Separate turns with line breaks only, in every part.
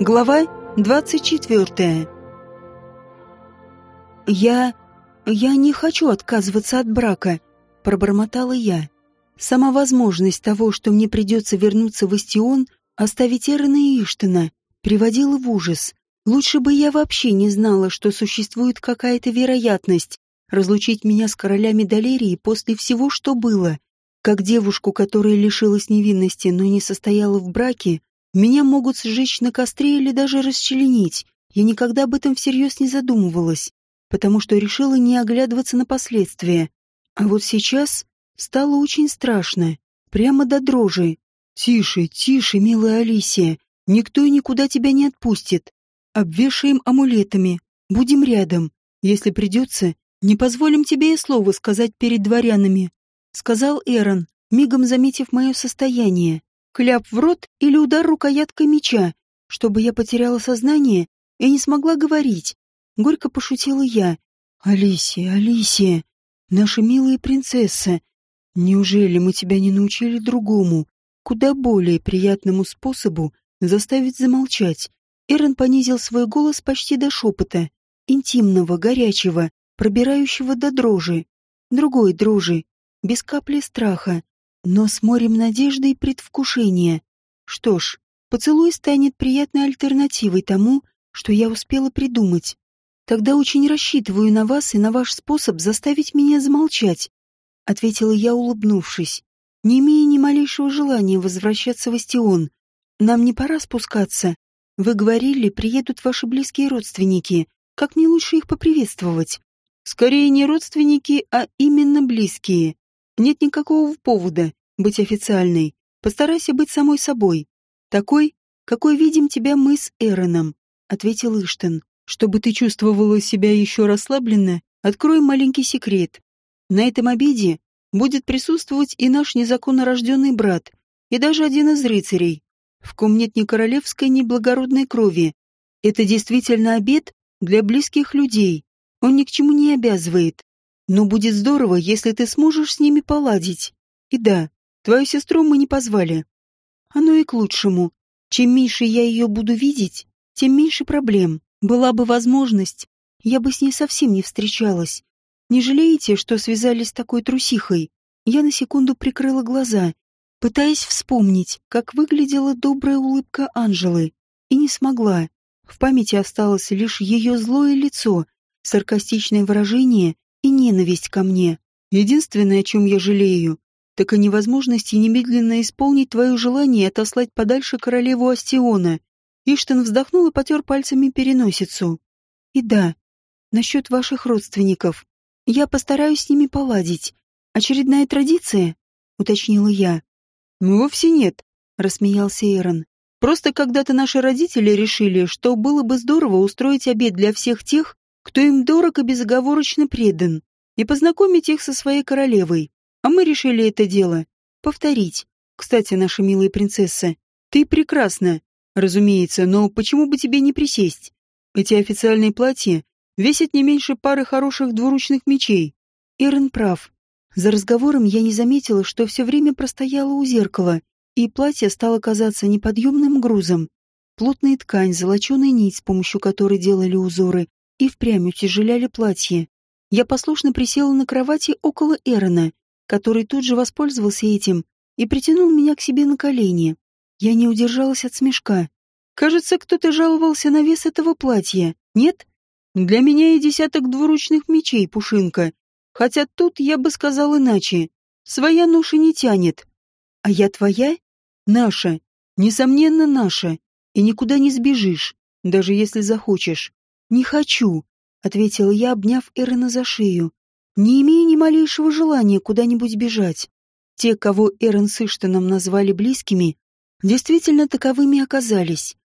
Глава 24. Я... я не хочу отказываться от брака, пробормотала я. Сама возможность того, что мне придется вернуться в Истион, оставить Эрона и Иштена, приводила в ужас. Лучше бы я вообще не знала, что существует какая-то вероятность разлучить меня с королями Далерии после всего, что было. Как девушку, которая лишилась невинности, но не состояла в браке, меня могут сжечь на костре или даже расчленить. Я никогда об этом всерьез не задумывалась, потому что решила не оглядываться на последствия. А вот сейчас стало очень страшно, прямо до дрожи. «Тише, тише, милая Алисия, никто и никуда тебя не отпустит. Обвешаем амулетами, будем рядом. Если придется, не позволим тебе и слова сказать перед дворянами», — сказал Эрон, мигом заметив мое состояние кляп в рот или удар рукояткой меча, чтобы я потеряла сознание и не смогла говорить. Горько пошутила я. «Алисия, Алисия, наша милая принцесса, неужели мы тебя не научили другому, куда более приятному способу заставить замолчать?» Эрон понизил свой голос почти до шепота, интимного, горячего, пробирающего до дрожи. Другой дрожи, без капли страха, но с морем надежды и предвкушения. Что ж, поцелуй станет приятной альтернативой тому, что я успела придумать. Тогда очень рассчитываю на вас и на ваш способ заставить меня замолчать, ответила я, улыбнувшись, не имея ни малейшего желания возвращаться в Астион. Нам не пора спускаться. Вы говорили, приедут ваши близкие родственники. Как не лучше их поприветствовать? Скорее не родственники, а именно близкие. Нет никакого повода быть официальной. Постарайся быть самой собой. Такой, какой видим тебя мы с Эроном, ответил Иштен. Чтобы ты чувствовала себя еще расслабленно, открой маленький секрет. На этом обеде будет присутствовать и наш незаконно рожденный брат, и даже один из рыцарей, в ком нет ни королевской, ни благородной крови. Это действительно обед для близких людей. Он ни к чему не обязывает. Но будет здорово, если ты сможешь с ними поладить. И да, твою сестру мы не позвали. Оно и к лучшему. Чем меньше я ее буду видеть, тем меньше проблем. Была бы возможность, я бы с ней совсем не встречалась. Не жалеете, что связались с такой трусихой? Я на секунду прикрыла глаза, пытаясь вспомнить, как выглядела добрая улыбка Анжелы, и не смогла. В памяти осталось лишь ее злое лицо, саркастичное выражение и ненависть ко мне. Единственное, о чем я жалею, так о невозможности немедленно исполнить твое желание отослать подальше королеву Астиона. Иштен вздохнул и потер пальцами переносицу. И да, насчет ваших родственников. Я постараюсь с ними поладить. Очередная традиция? Уточнила я. Ну, вовсе нет, рассмеялся Эрон. Просто когда-то наши родители решили, что было бы здорово устроить обед для всех тех, кто им дорог и безоговорочно предан, и познакомить их со своей королевой. А мы решили это дело повторить. Кстати, наша милая принцесса, ты прекрасна, разумеется, но почему бы тебе не присесть? Эти официальные платья весят не меньше пары хороших двуручных мечей. Эрен прав. За разговором я не заметила, что все время простояла у зеркала, и платье стало казаться неподъемным грузом. Плотная ткань, золоченая нить, с помощью которой делали узоры, и впрямь утяжеляли платье. Я послушно присела на кровати около Эрона, который тут же воспользовался этим и притянул меня к себе на колени. Я не удержалась от смешка. Кажется, кто-то жаловался на вес этого платья, нет? Для меня и десяток двуручных мечей, Пушинка. Хотя тут я бы сказал иначе. Своя ноша не тянет. А я твоя? Наша. Несомненно, наша. И никуда не сбежишь, даже если захочешь. «Не хочу», — ответила я, обняв Эрена за шею. «Не имею ни малейшего желания куда-нибудь бежать. Те, кого Эрен с Иштоном назвали близкими, действительно таковыми оказались.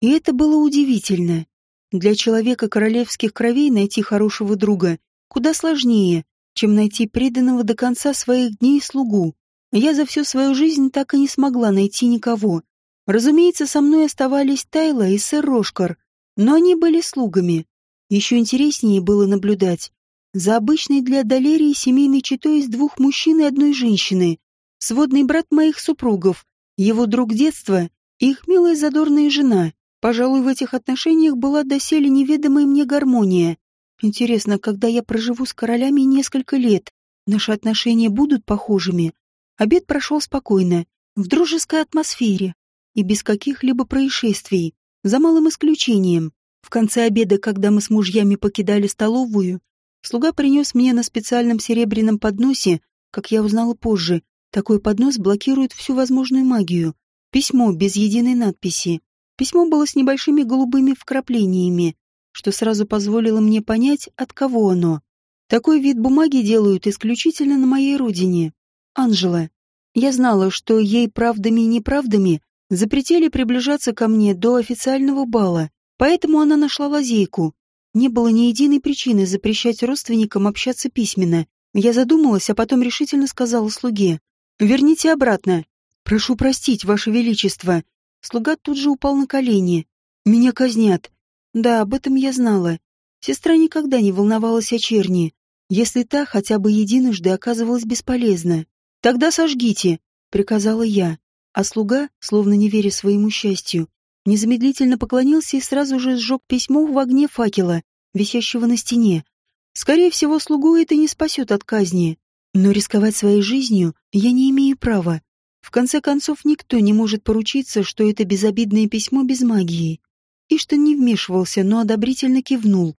И это было удивительно. Для человека королевских кровей найти хорошего друга куда сложнее, чем найти преданного до конца своих дней слугу. Я за всю свою жизнь так и не смогла найти никого. Разумеется, со мной оставались Тайла и сэр Рошкар, но они были слугами. Еще интереснее было наблюдать за обычной для Далерии семейной четой из двух мужчин и одной женщины, сводный брат моих супругов, его друг детства их милая задорная жена. Пожалуй, в этих отношениях была доселе неведомая мне гармония. Интересно, когда я проживу с королями несколько лет, наши отношения будут похожими. Обед прошел спокойно, в дружеской атмосфере и без каких-либо происшествий, за малым исключением. В конце обеда, когда мы с мужьями покидали столовую, слуга принес мне на специальном серебряном подносе, как я узнала позже, такой поднос блокирует всю возможную магию. Письмо без единой надписи. Письмо было с небольшими голубыми вкраплениями, что сразу позволило мне понять, от кого оно. Такой вид бумаги делают исключительно на моей родине. Анжела. Я знала, что ей правдами и неправдами запретили приближаться ко мне до официального бала, поэтому она нашла лазейку. Не было ни единой причины запрещать родственникам общаться письменно. Я задумалась, а потом решительно сказала слуге. Верните обратно. Прошу простить, Ваше Величество. Слуга тут же упал на колени. Меня казнят. Да, об этом я знала. Сестра никогда не волновалась о черни, если та хотя бы единожды оказывалась бесполезна. Тогда сожгите, приказала я. А слуга, словно не веря своему счастью, незамедлительно поклонился и сразу же сжег письмо в огне факела, висящего на стене. Скорее всего, слугу это не спасет от казни. Но рисковать своей жизнью я не имею права. В конце концов, никто не может поручиться, что это безобидное письмо без магии. Иштон не вмешивался, но одобрительно кивнул.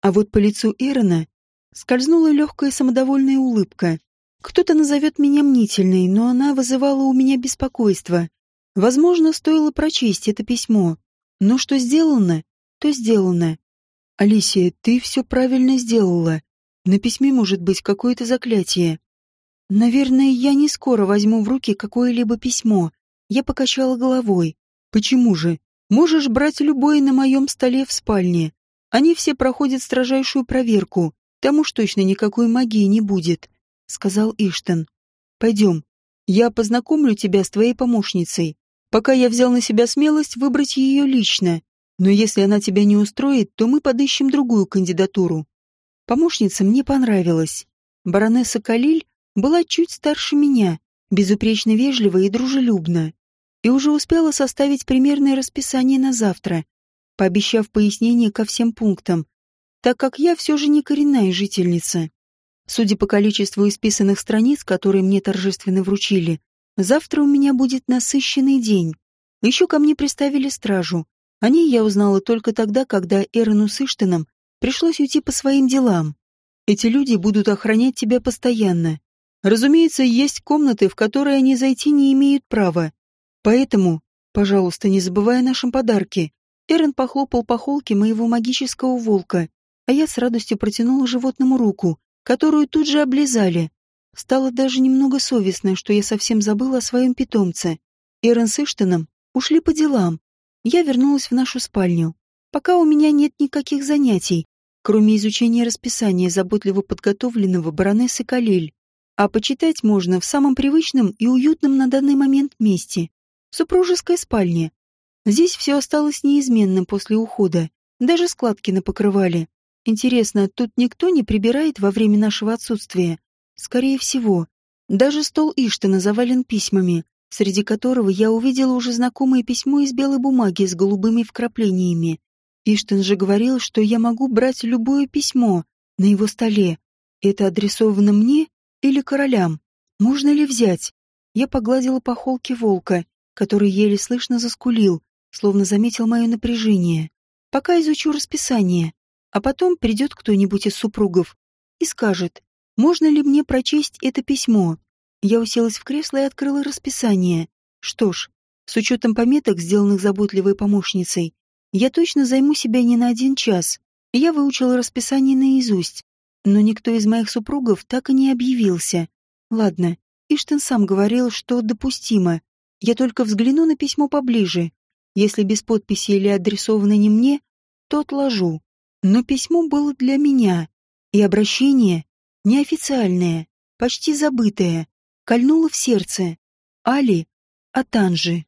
А вот по лицу Эрона скользнула легкая самодовольная улыбка. Кто-то назовет меня мнительной, но она вызывала у меня беспокойство. Возможно, стоило прочесть это письмо. Но что сделано, то сделано. Алисия, ты все правильно сделала. На письме может быть какое-то заклятие. Наверное, я не скоро возьму в руки какое-либо письмо. Я покачала головой. Почему же? Можешь брать любое на моем столе в спальне. Они все проходят строжайшую проверку. Там уж точно никакой магии не будет, сказал Иштен. Пойдем. Я познакомлю тебя с твоей помощницей. Пока я взял на себя смелость выбрать ее лично. Но если она тебя не устроит, то мы подыщем другую кандидатуру. Помощница мне понравилась. Баронесса Калиль была чуть старше меня, безупречно вежлива и дружелюбна, и уже успела составить примерное расписание на завтра, пообещав пояснение ко всем пунктам, так как я все же не коренная жительница. Судя по количеству исписанных страниц, которые мне торжественно вручили, завтра у меня будет насыщенный день. Еще ко мне приставили стражу. О ней я узнала только тогда, когда Эрону с Иштином Пришлось уйти по своим делам. Эти люди будут охранять тебя постоянно. Разумеется, есть комнаты, в которые они зайти не имеют права. Поэтому, пожалуйста, не забывай о нашем подарке. Эрен похлопал по холке моего магического волка, а я с радостью протянула животному руку, которую тут же облизали. Стало даже немного совестно, что я совсем забыла о своем питомце. Эрен с Иштоном ушли по делам. Я вернулась в нашу спальню. Пока у меня нет никаких занятий, кроме изучения расписания заботливо подготовленного баронессы Калель. А почитать можно в самом привычном и уютном на данный момент месте — супружеской спальне. Здесь все осталось неизменным после ухода, даже складки на покрывале. Интересно, тут никто не прибирает во время нашего отсутствия? Скорее всего. Даже стол Иштана завален письмами, среди которого я увидела уже знакомое письмо из белой бумаги с голубыми вкраплениями. Иштен же говорил, что я могу брать любое письмо на его столе. Это адресовано мне или королям? Можно ли взять? Я погладила по холке волка, который еле слышно заскулил, словно заметил мое напряжение. Пока изучу расписание, а потом придет кто-нибудь из супругов и скажет, можно ли мне прочесть это письмо. Я уселась в кресло и открыла расписание. Что ж, с учетом пометок, сделанных заботливой помощницей, я точно займу себя не на один час. Я выучила расписание наизусть, но никто из моих супругов так и не объявился. Ладно, Иштен сам говорил, что допустимо. Я только взгляну на письмо поближе. Если без подписи или адресовано не мне, то отложу. Но письмо было для меня, и обращение, неофициальное, почти забытое, кольнуло в сердце. Али от Анжи.